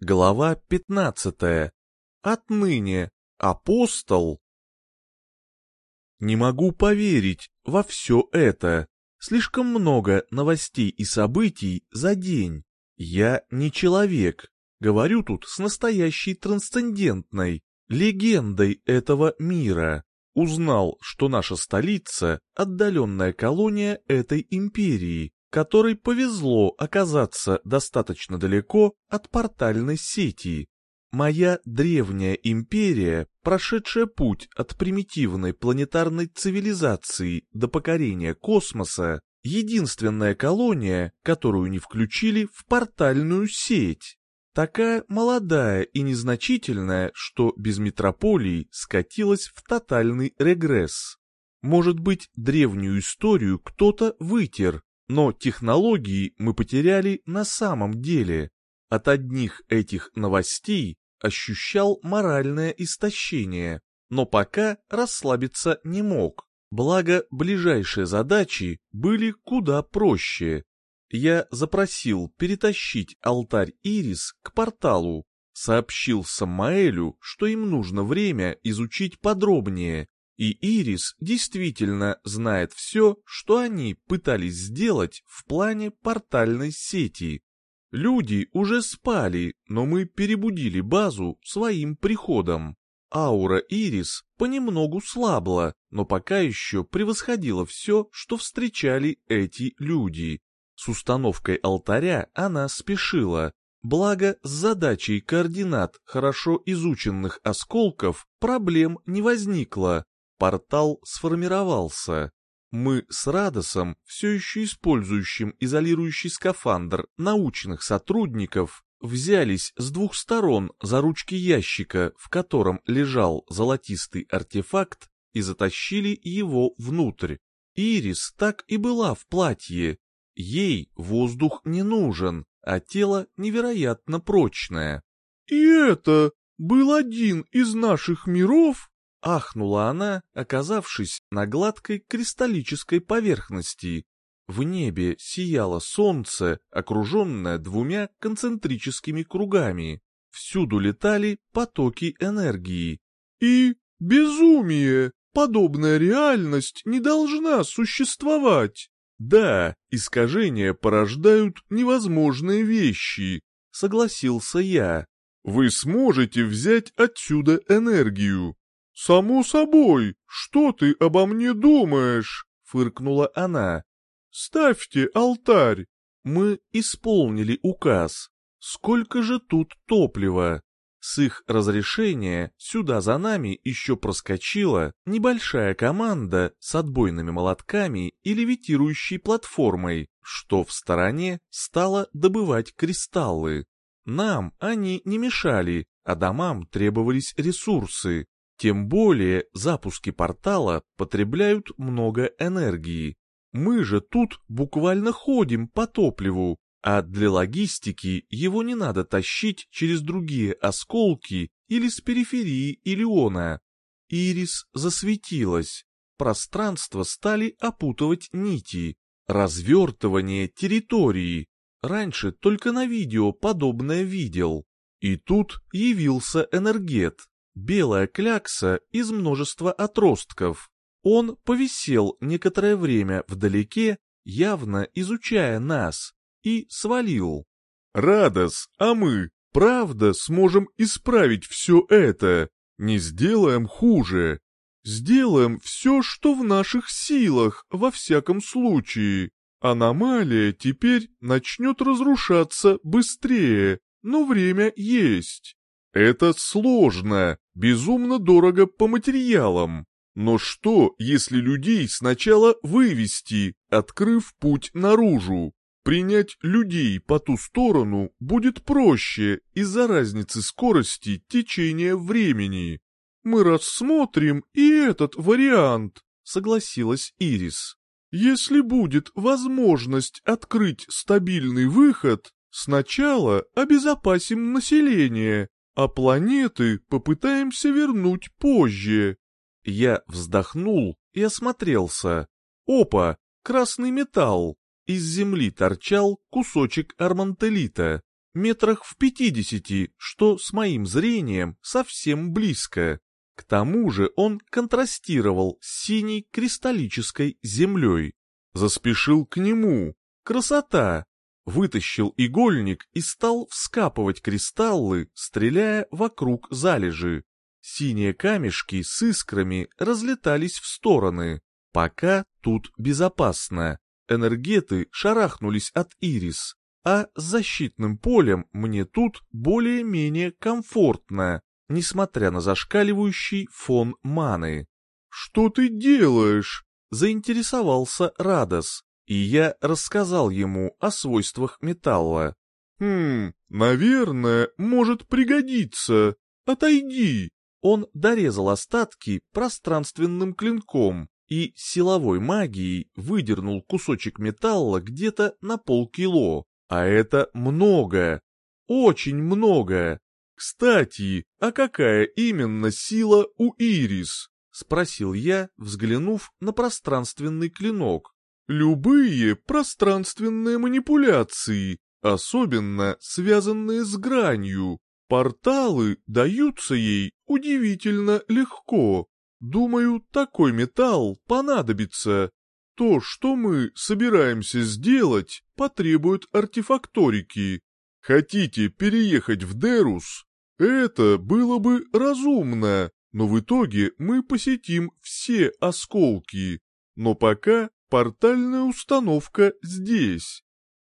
Глава 15. Отныне апостол. Не могу поверить во все это. Слишком много новостей и событий за день. Я не человек. Говорю тут с настоящей трансцендентной, легендой этого мира. Узнал, что наша столица – отдаленная колония этой империи, которой повезло оказаться достаточно далеко от портальной сети. Моя древняя империя, прошедшая путь от примитивной планетарной цивилизации до покорения космоса, единственная колония, которую не включили в портальную сеть. Такая молодая и незначительная, что без метрополий скатилась в тотальный регресс. Может быть, древнюю историю кто-то вытер, но технологии мы потеряли на самом деле. От одних этих новостей ощущал моральное истощение, но пока расслабиться не мог. Благо, ближайшие задачи были куда проще. Я запросил перетащить алтарь Ирис к порталу, сообщил Самаэлю, что им нужно время изучить подробнее, и Ирис действительно знает все, что они пытались сделать в плане портальной сети. Люди уже спали, но мы перебудили базу своим приходом. Аура Ирис понемногу слабла, но пока еще превосходила все, что встречали эти люди. С установкой алтаря она спешила, благо с задачей координат хорошо изученных осколков проблем не возникло, Портал сформировался. Мы с Радосом, все еще использующим изолирующий скафандр научных сотрудников, взялись с двух сторон за ручки ящика, в котором лежал золотистый артефакт, и затащили его внутрь. Ирис так и была в платье. Ей воздух не нужен, а тело невероятно прочное. «И это был один из наших миров?» Ахнула она, оказавшись на гладкой кристаллической поверхности. В небе сияло солнце, окруженное двумя концентрическими кругами. Всюду летали потоки энергии. И безумие! Подобная реальность не должна существовать. Да, искажения порождают невозможные вещи, согласился я. Вы сможете взять отсюда энергию, «Само собой, что ты обо мне думаешь?» — фыркнула она. «Ставьте алтарь!» Мы исполнили указ. Сколько же тут топлива? С их разрешения сюда за нами еще проскочила небольшая команда с отбойными молотками и левитирующей платформой, что в стороне стала добывать кристаллы. Нам они не мешали, а домам требовались ресурсы, тем более запуски портала потребляют много энергии. Мы же тут буквально ходим по топливу, а для логистики его не надо тащить через другие осколки или с периферии Илиона. Ирис засветилась, пространство стали опутывать нити, развертывание территории. Раньше только на видео подобное видел. И тут явился энергет, белая клякса из множества отростков. Он повисел некоторое время вдалеке, явно изучая нас, и свалил. «Радос, а мы, правда, сможем исправить все это? Не сделаем хуже. Сделаем все, что в наших силах, во всяком случае. Аномалия теперь начнет разрушаться быстрее, но время есть. Это сложно, безумно дорого по материалам. Но что, если людей сначала вывести, открыв путь наружу? Принять людей по ту сторону будет проще из-за разницы скорости течения времени. Мы рассмотрим и этот вариант, согласилась Ирис. Если будет возможность открыть стабильный выход, сначала обезопасим население, а планеты попытаемся вернуть позже. Я вздохнул и осмотрелся. Опа, красный металл. Из земли торчал кусочек армантелита. метрах в пятидесяти, что с моим зрением совсем близко. К тому же он контрастировал с синей кристаллической землей. Заспешил к нему. Красота! Вытащил игольник и стал вскапывать кристаллы, стреляя вокруг залежи. Синие камешки с искрами разлетались в стороны. Пока тут безопасно. Энергеты шарахнулись от ирис, а с защитным полем мне тут более-менее комфортно, несмотря на зашкаливающий фон маны. «Что ты делаешь?» — заинтересовался Радос, и я рассказал ему о свойствах металла. «Хм, наверное, может пригодиться. Отойди!» Он дорезал остатки пространственным клинком и силовой магией выдернул кусочек металла где-то на полкило. А это много. Очень много. Кстати, а какая именно сила у Ирис? Спросил я, взглянув на пространственный клинок. Любые пространственные манипуляции, особенно связанные с гранью. Порталы даются ей удивительно легко. Думаю, такой металл понадобится. То, что мы собираемся сделать, потребует артефакторики. Хотите переехать в Дерус? Это было бы разумно, но в итоге мы посетим все осколки. Но пока портальная установка здесь.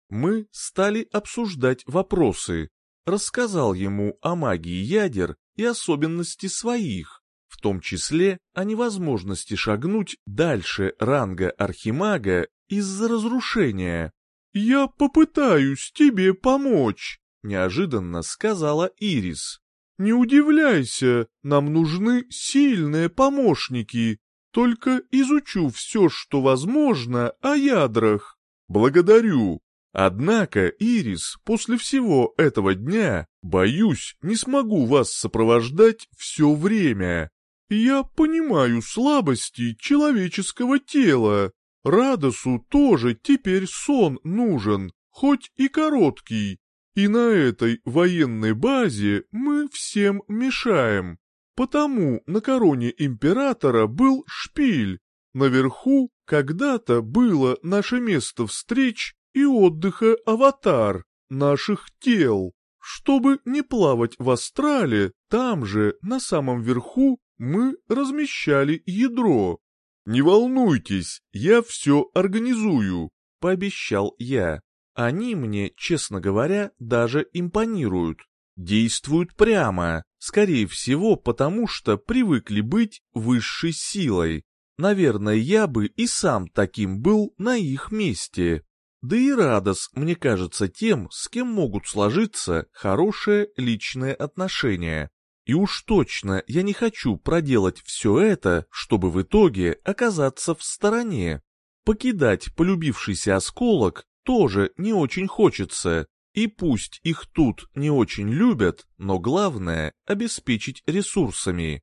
Мы стали обсуждать вопросы. Рассказал ему о магии ядер и особенности своих в том числе о невозможности шагнуть дальше ранга архимага из-за разрушения. «Я попытаюсь тебе помочь», — неожиданно сказала Ирис. «Не удивляйся, нам нужны сильные помощники. Только изучу все, что возможно, о ядрах. Благодарю. Однако, Ирис, после всего этого дня, боюсь, не смогу вас сопровождать все время. Я понимаю слабости человеческого тела. Радосу тоже теперь сон нужен, хоть и короткий. И на этой военной базе мы всем мешаем. Потому на короне императора был шпиль. Наверху когда-то было наше место встреч и отдыха аватар наших тел. Чтобы не плавать в астрале, там же, на самом верху, мы размещали ядро. «Не волнуйтесь, я все организую», — пообещал я. Они мне, честно говоря, даже импонируют. Действуют прямо, скорее всего, потому что привыкли быть высшей силой. Наверное, я бы и сам таким был на их месте. Да и Радос, мне кажется, тем, с кем могут сложиться хорошие личные отношения. И уж точно я не хочу проделать все это, чтобы в итоге оказаться в стороне. Покидать полюбившийся осколок тоже не очень хочется, и пусть их тут не очень любят, но главное — обеспечить ресурсами.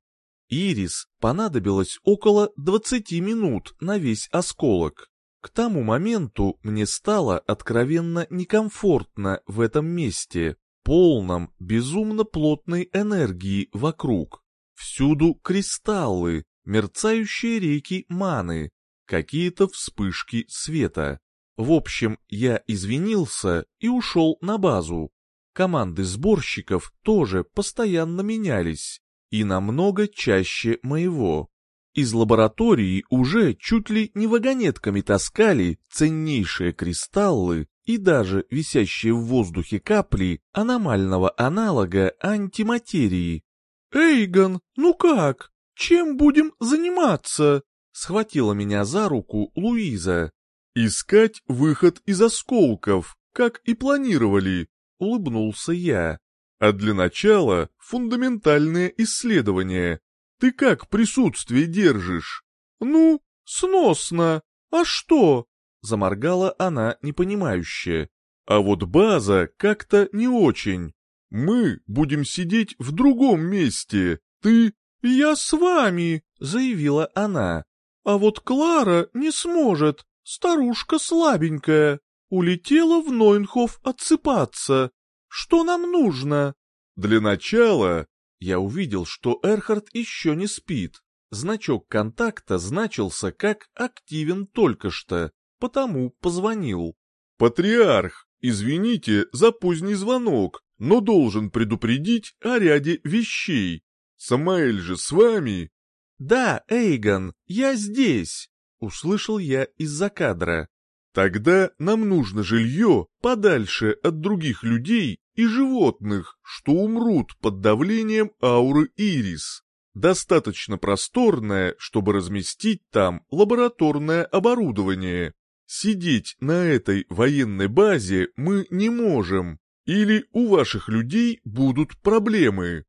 Ирис понадобилось около 20 минут на весь осколок. К тому моменту мне стало откровенно некомфортно в этом месте, полном, безумно плотной энергии вокруг. Всюду кристаллы, мерцающие реки маны, какие-то вспышки света. В общем, я извинился и ушел на базу. Команды сборщиков тоже постоянно менялись, и намного чаще моего. Из лаборатории уже чуть ли не вагонетками таскали ценнейшие кристаллы и даже висящие в воздухе капли аномального аналога антиматерии. «Эйгон, ну как? Чем будем заниматься?» Схватила меня за руку Луиза. «Искать выход из осколков, как и планировали», — улыбнулся я. «А для начала фундаментальные исследования. Ты как присутствие держишь?» «Ну, сносно. А что?» Заморгала она непонимающе. А вот база как-то не очень. Мы будем сидеть в другом месте. Ты... Я с вами, заявила она. А вот Клара не сможет. Старушка слабенькая. Улетела в Нойнхоф отсыпаться. что нам нужно?» «Для начала...» Я увидел, что Эрхард еще не спит. Значок контакта значился как «активен только что», потому позвонил. «Патриарх, извините за поздний звонок, но должен предупредить о ряде вещей. Самаэль же с вами?» «Да, Эйгон, я здесь», — услышал я из-за кадра. «Тогда нам нужно жилье подальше от других людей и животных, что умрут под давлением ауры Ирис. Достаточно просторное, чтобы разместить там лабораторное оборудование. Сидеть на этой военной базе мы не можем, или у ваших людей будут проблемы.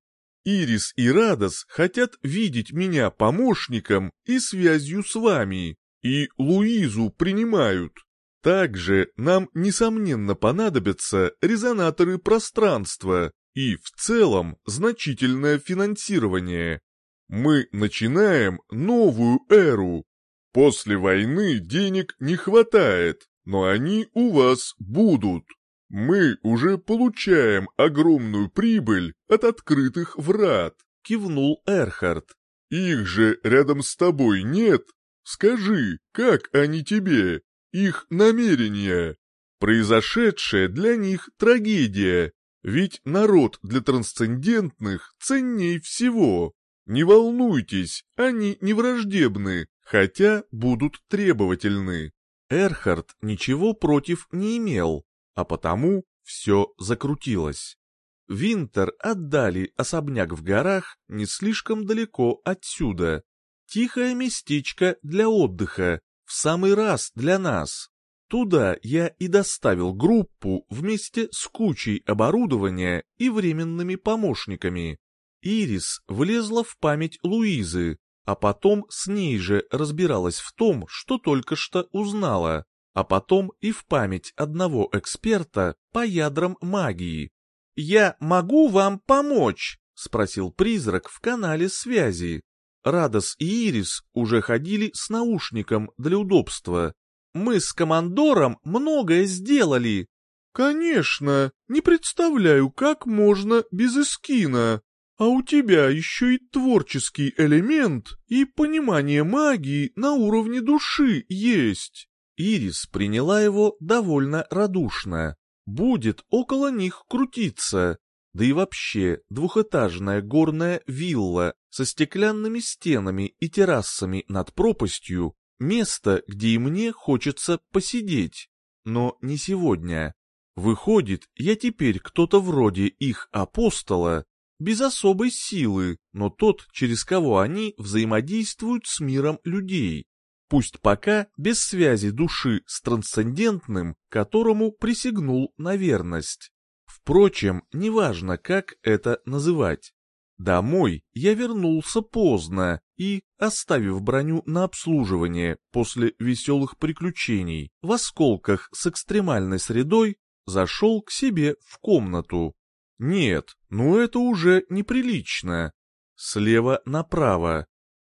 Ирис и Радос хотят видеть меня помощником и связью с вами, и Луизу принимают. Также нам, несомненно, понадобятся резонаторы пространства и, в целом, значительное финансирование. Мы начинаем новую эру. После войны денег не хватает, но они у вас будут. «Мы уже получаем огромную прибыль от открытых врат», — кивнул Эрхард. «Их же рядом с тобой нет. Скажи, как они тебе? Их намерения?» Произошедшее для них трагедия, ведь народ для трансцендентных ценней всего. Не волнуйтесь, они не враждебны, хотя будут требовательны. Эрхард ничего против не имел, а потому все закрутилось. Винтер отдали особняк в горах не слишком далеко отсюда. Тихое местечко для отдыха, в самый раз для нас. Туда я и доставил группу вместе с кучей оборудования и временными помощниками. Ирис влезла в память Луизы, а потом с ней же разбиралась в том, что только что узнала а потом и в память одного эксперта по ядрам магии. «Я могу вам помочь?» — спросил призрак в канале связи. Радос и Ирис уже ходили с наушником для удобства. «Мы с командором многое сделали». «Конечно, не представляю, как можно без эскина. А у тебя еще и творческий элемент и понимание магии на уровне души есть». Ирис приняла его довольно радушно. Будет около них крутиться. Да и вообще, двухэтажная горная вилла со стеклянными стенами и террасами над пропастью — место, где и мне хочется посидеть. Но не сегодня. Выходит, я теперь кто-то вроде их апостола, без особой силы, но тот, через кого они взаимодействуют с миром людей пусть пока без связи души с трансцендентным, которому присягнул на верность. Впрочем, неважно, как это называть. Домой я вернулся поздно и, оставив броню на обслуживание после веселых приключений в осколках с экстремальной средой, зашел к себе в комнату. Нет, ну это уже неприлично. Слева направо,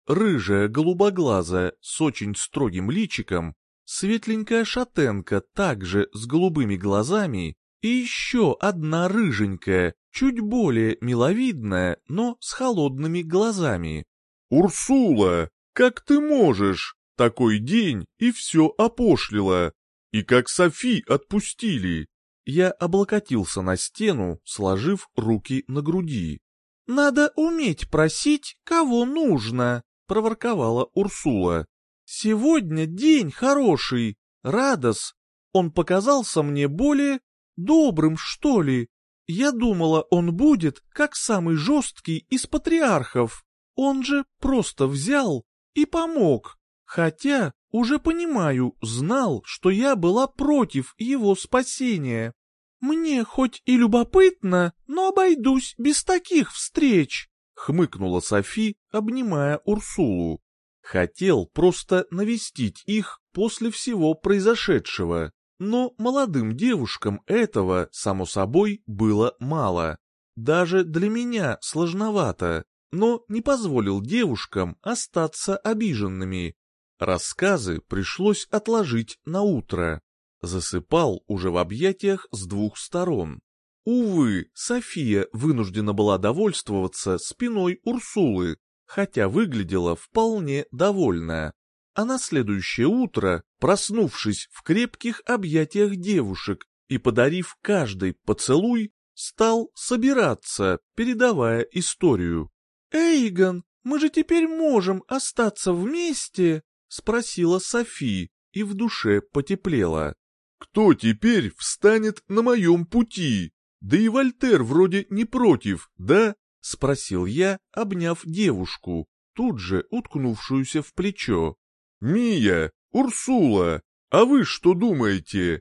рыжая голубоглазая с очень строгим личиком, светленькая шатенка также с голубыми глазами и еще одна рыженькая, чуть более миловидная, но с холодными глазами. «Урсула, как ты можешь? Такой день и все опошлило. И как Софи отпустили?» Я облокотился на стену, сложив руки на груди. «Надо уметь просить, кого нужно», проворковала Урсула. «Сегодня день хороший, Радос. Он показался мне более добрым, что ли. Я думала, он будет как самый жесткий из патриархов. Он же просто взял и помог. Хотя, уже понимаю, знал, что я была против его спасения. Мне хоть и любопытно, но обойдусь без таких встреч хмыкнула Софи, обнимая Урсулу. Хотел просто навестить их после всего произошедшего, но молодым девушкам этого, само собой, было мало. Даже для меня сложновато, но не позволил девушкам остаться обиженными. Рассказы пришлось отложить на утро. Засыпал уже в объятиях с двух сторон. Увы, София вынуждена была довольствоваться спиной Урсулы, хотя выглядела вполне довольная. А на следующее утро, проснувшись в крепких объятиях девушек и подарив каждый поцелуй, стал собираться, передавая историю. «Эйгон, мы же теперь можем остаться вместе?» — спросила Софи, и в душе потеплело. «Кто теперь встанет на моем пути? Да и Вольтер вроде не против, да?» — спросил я, обняв девушку, тут же уткнувшуюся в плечо. «Мия, Урсула, а вы что думаете?»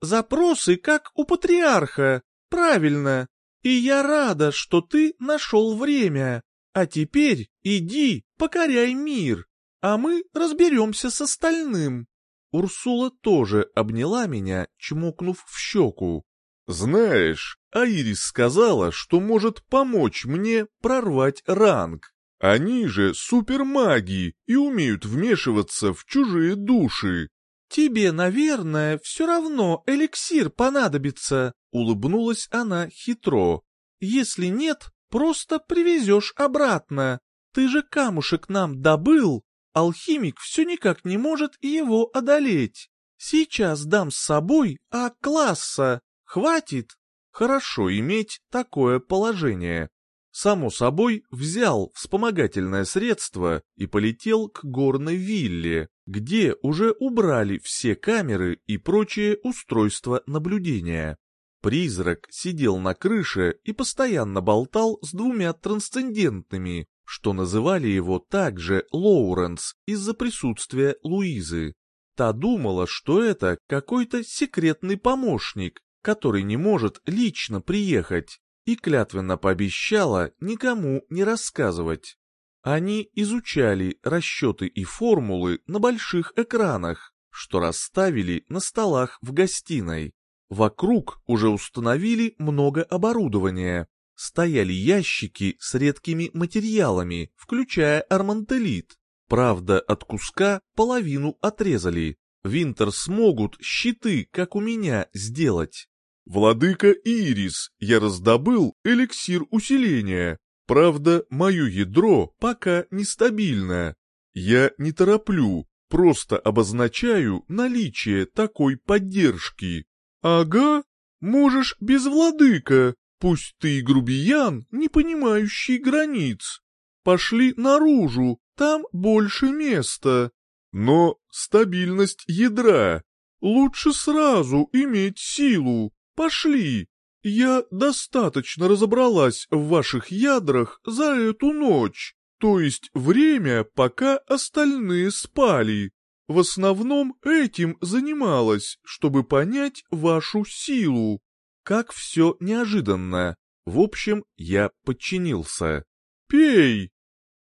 «Запросы как у патриарха, правильно. И я рада, что ты нашел время. А теперь иди, покоряй мир, а мы разберемся с остальным». Урсула тоже обняла меня, чмокнув в щеку. «Знаешь, Аирис сказала, что может помочь мне прорвать ранг. Они же супермаги и умеют вмешиваться в чужие души». «Тебе, наверное, все равно эликсир понадобится», — улыбнулась она хитро. «Если нет, просто привезешь обратно. Ты же камушек нам добыл, алхимик все никак не может его одолеть. Сейчас дам с собой А-класса. Хватит? Хорошо иметь такое положение. Само собой, взял вспомогательное средство и полетел к горной вилле, где уже убрали все камеры и прочие устройства наблюдения. Призрак сидел на крыше и постоянно болтал с двумя трансцендентными, что называли его также Лоуренс из-за присутствия Луизы. Та думала, что это какой-то секретный помощник, который не может лично приехать, и клятвенно пообещала никому не рассказывать. Они изучали расчеты и формулы на больших экранах, что расставили на столах в гостиной. Вокруг уже установили много оборудования, стояли ящики с редкими материалами, включая армантелит. Правда, от куска половину отрезали. Винтер смогут щиты, как у меня, сделать. «Владыка Ирис, я раздобыл эликсир усиления. Правда, мое ядро пока нестабильно. Я не тороплю, просто обозначаю наличие такой поддержки». «Ага, можешь без владыка, Пусть ты и грубиян, не понимающий границ. Пошли наружу, там больше места. Но стабильность ядра. Лучше сразу иметь силу. Пошли. Я достаточно разобралась в ваших ядрах за эту ночь, то есть время, пока остальные спали. В основном этим занималась, чтобы понять вашу силу. Как все неожиданно. В общем, я подчинился. «Пей!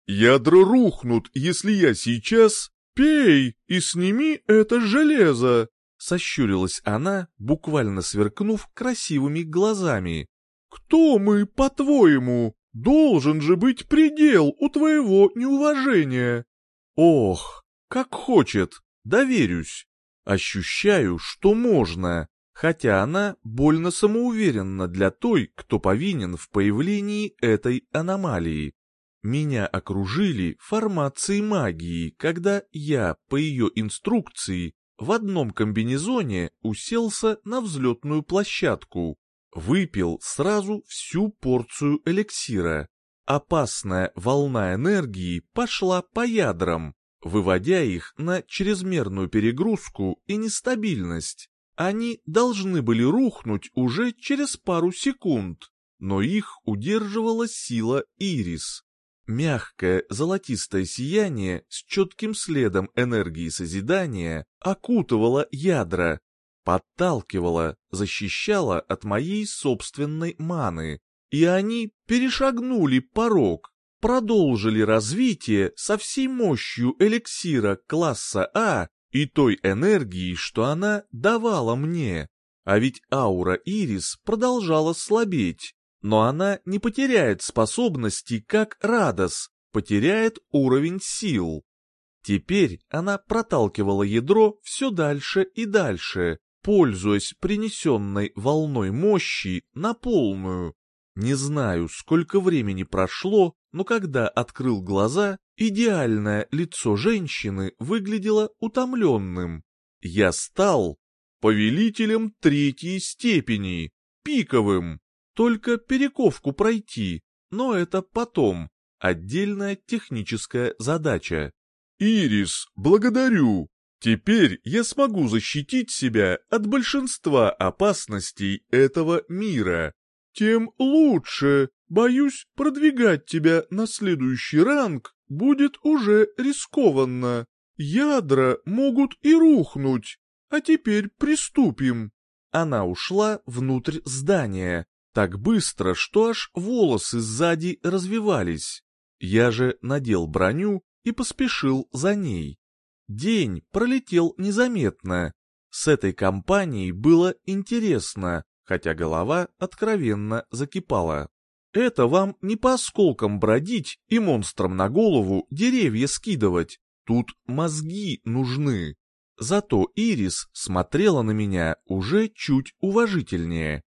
Ядра рухнут, если я сейчас... Пей и сними это железо!» Сощурилась она, буквально сверкнув красивыми глазами. «Кто мы, по-твоему? Должен же быть предел у твоего неуважения!» «Ох, как хочет, доверюсь. Ощущаю, что можно хотя она больно самоуверенна для той, кто повинен в появлении этой аномалии. Меня окружили формации магии, когда я, по ее инструкции, в одном комбинезоне уселся на взлетную площадку, выпил сразу всю порцию эликсира. Опасная волна энергии пошла по ядрам, выводя их на чрезмерную перегрузку и нестабильность. Они должны были рухнуть уже через пару секунд, но их удерживала сила Ирис. Мягкое золотистое сияние с четким следом энергии созидания окутывало ядра, подталкивало, защищало от моей собственной маны, и они перешагнули порог, продолжили развитие со всей мощью эликсира класса А и той энергии, что она давала мне. А ведь аура Ирис продолжала слабеть, но она не потеряет способности, как Радос, потеряет уровень сил. Теперь она проталкивала ядро все дальше и дальше, пользуясь принесенной волной мощи на полную. Не знаю, сколько времени прошло, но когда открыл глаза, идеальное лицо женщины выглядело утомленным. Я стал повелителем третьей степени, пиковым, только перековку пройти, но это потом, отдельная техническая задача. «Ирис, благодарю! Теперь я смогу защитить себя от большинства опасностей этого мира. Тем лучше. Боюсь, продвигать тебя на следующий ранг будет уже рискованно. Ядра могут и рухнуть. А теперь приступим». Она ушла внутрь здания, так быстро, что аж волосы сзади развивались. Я же надел броню и поспешил за ней. День пролетел незаметно. С этой компанией было интересно, хотя голова откровенно закипала. Это вам не по осколкам бродить и монстрам на голову деревья скидывать. Тут мозги нужны. Зато Ирис смотрела на меня уже чуть уважительнее.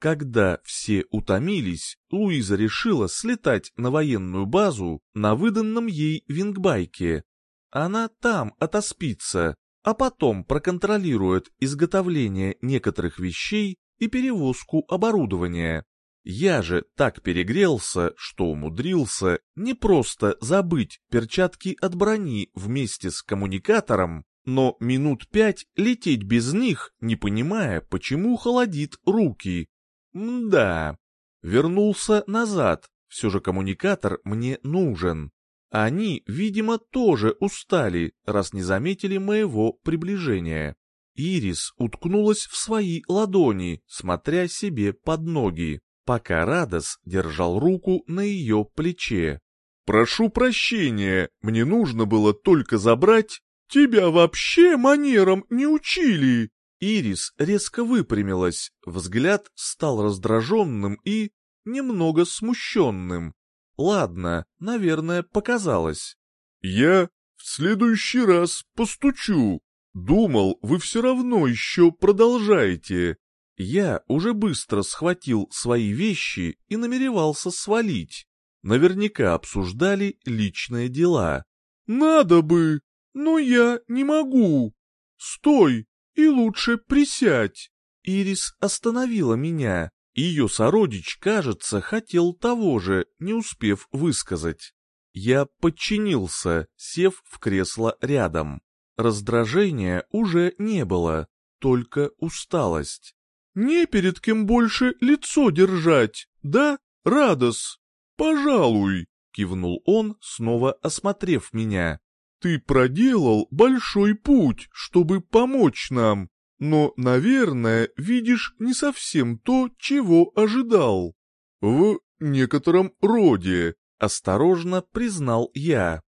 Когда все утомились, Луиза решила слетать на военную базу на выданном ей вингбайке. Она там отоспится, а потом проконтролирует изготовление некоторых вещей и перевозку оборудования. Я же так перегрелся, что умудрился не просто забыть перчатки от брони вместе с коммуникатором, но минут пять лететь без них, не понимая, почему холодит руки. Мда. Вернулся назад, все же коммуникатор мне нужен. Они, видимо, тоже устали, раз не заметили моего приближения. Ирис уткнулась в свои ладони, смотря себе под ноги, пока Радос держал руку на ее плече. «Прошу прощения, мне нужно было только забрать...» «Тебя вообще манерам не учили!» Ирис резко выпрямилась, взгляд стал раздраженным и немного смущенным. Ладно, наверное, показалось. «Я в следующий раз постучу. Думал, вы все равно еще продолжаете». Я уже быстро схватил свои вещи и намеревался свалить. Наверняка обсуждали личные дела. «Надо бы, но я не могу. Стой и лучше присядь». Ирис остановила меня. Ее сородич, кажется, хотел того же, не успев высказать. Я подчинился, сев в кресло рядом. Раздражения уже не было, только усталость. «Не перед кем больше лицо держать, да, Радос? Пожалуй», — кивнул он, снова осмотрев меня. «Ты проделал большой путь, чтобы помочь нам, но, наверное, видишь не совсем то, чего ожидал. В некотором роде, осторожно признал я.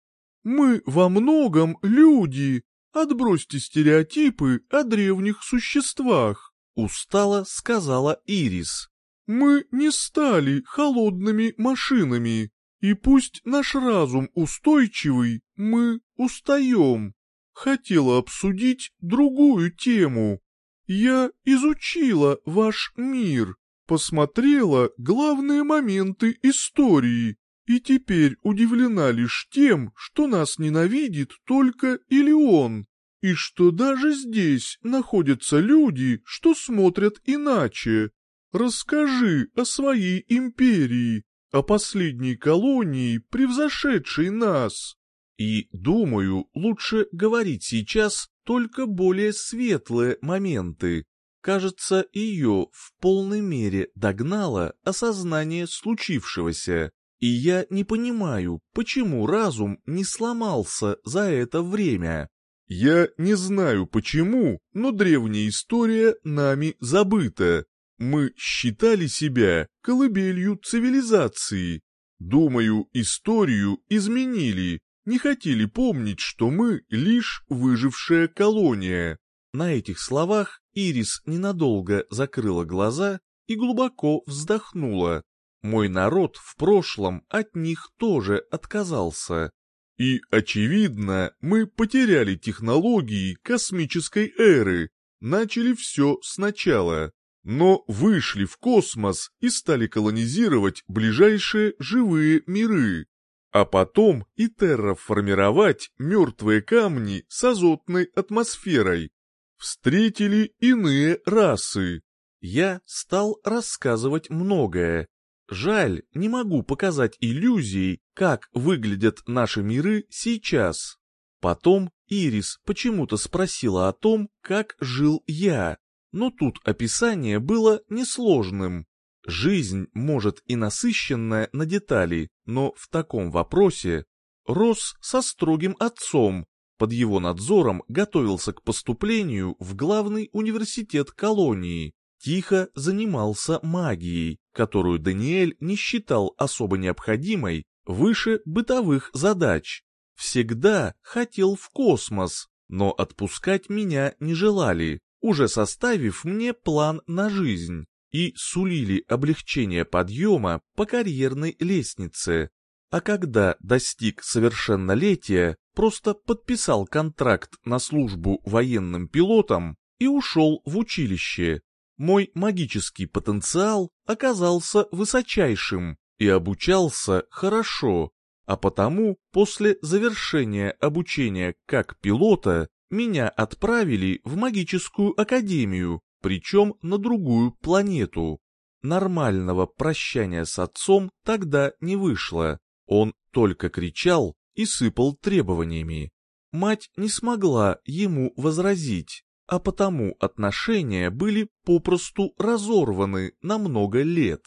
Мы во многом люди, отбросьте стереотипы о древних существах, устало сказала Ирис. Мы не стали холодными машинами, и пусть наш разум устойчивый, мы устаем хотела обсудить другую тему. Я изучила ваш мир, посмотрела главные моменты истории и теперь удивлена лишь тем, что нас ненавидит только Илион, и что даже здесь находятся люди, что смотрят иначе. Расскажи о своей империи, о последней колонии, превзошедшей нас. И, думаю, лучше говорить сейчас только более светлые моменты. Кажется, ее в полной мере догнало осознание случившегося, и я не понимаю, почему разум не сломался за это время. Я не знаю почему, но древняя история нами забыта. Мы считали себя колыбелью цивилизации. Думаю, историю изменили, не хотели помнить, что мы лишь выжившая колония. На этих словах Ирис ненадолго закрыла глаза и глубоко вздохнула. Мой народ в прошлом от них тоже отказался. И, очевидно, мы потеряли технологии космической эры. начали все сначала, но вышли в космос и стали колонизировать ближайшие живые миры, а потом и терраформировать мертвые камни с азотной атмосферой. Встретили иные расы. Я стал рассказывать многое. Жаль, не могу показать иллюзий, как выглядят наши миры сейчас. Потом Ирис почему-то спросила о том, как жил я, но тут описание было несложным. Жизнь, может, и насыщенная на детали, но в таком вопросе рос со строгим отцом, под его надзором готовился к поступлению в главный университет колонии, тихо занимался магией, которую Даниэль не считал особо необходимой выше бытовых задач. Всегда хотел в космос, но отпускать меня не желали, уже составив мне план на жизнь и сулили облегчение подъема по карьерной лестнице. А когда достиг совершеннолетия, просто подписал контракт на службу военным пилотом и ушел в училище. Мой магический потенциал оказался высочайшим и обучался хорошо, а потому после завершения обучения как пилота меня отправили в магическую академию, причем на другую планету. Нормального прощания с отцом тогда не вышло, он только кричал и сыпал требованиями. Мать не смогла ему возразить, а потому отношения были попросту разорваны на много лет.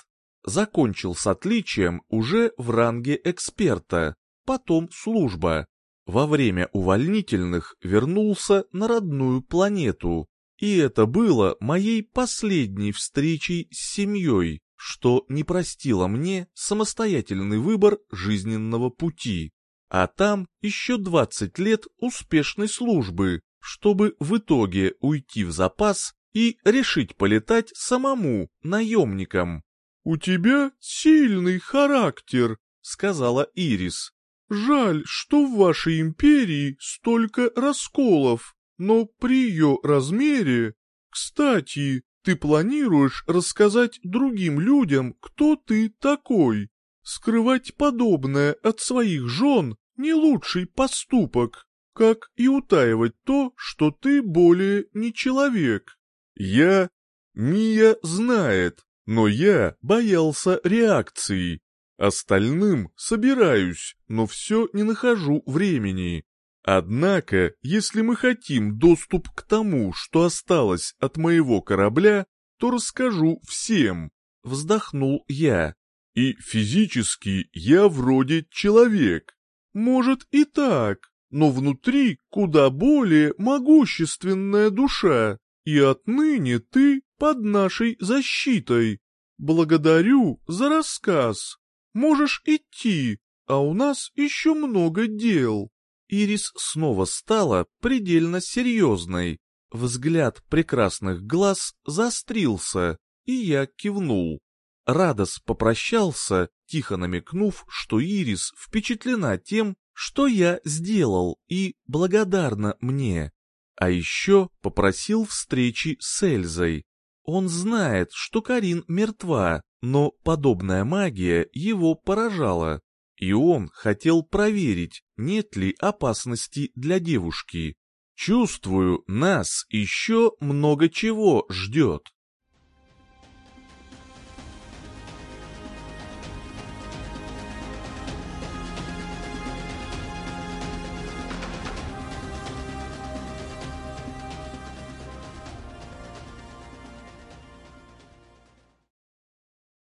Закончил с отличием уже в ранге эксперта, потом служба. Во время увольнительных вернулся на родную планету, и это было моей последней встречей с семьей, что не простило мне самостоятельный выбор жизненного пути. А там еще 20 лет успешной службы, чтобы в итоге уйти в запас и решить полетать самому наемником. «У тебя сильный характер», — сказала Ирис. «Жаль, что в вашей империи столько расколов но при ее размере... Кстати, ты планируешь рассказать другим людям, кто ты такой? Скрывать подобное от своих жен не лучший поступок, как и утаивать то, что ты более не человек. Я... Мия знает, но я боялся реакции. Остальным собираюсь, но все не нахожу времени. Однако, если мы хотим доступ к тому, что осталось от моего корабля, то расскажу всем, вздохнул я. И физически я вроде человек. Может и так, но внутри куда более могущественная душа, и отныне ты под нашей защитой. Благодарю за рассказ. Можешь идти, а у нас еще много дел. Ирис снова стала предельно серьезной. Взгляд прекрасных глаз заострился, и я кивнул. Радос попрощался, тихо намекнув, что Ирис впечатлена тем, что я сделал, и благодарна мне. А еще попросил встречи с Эльзой. Он знает, что Карин мертва, но подобная магия его поражала и он хотел проверить, нет ли опасности для девушки. Чувствую, нас еще много чего ждет.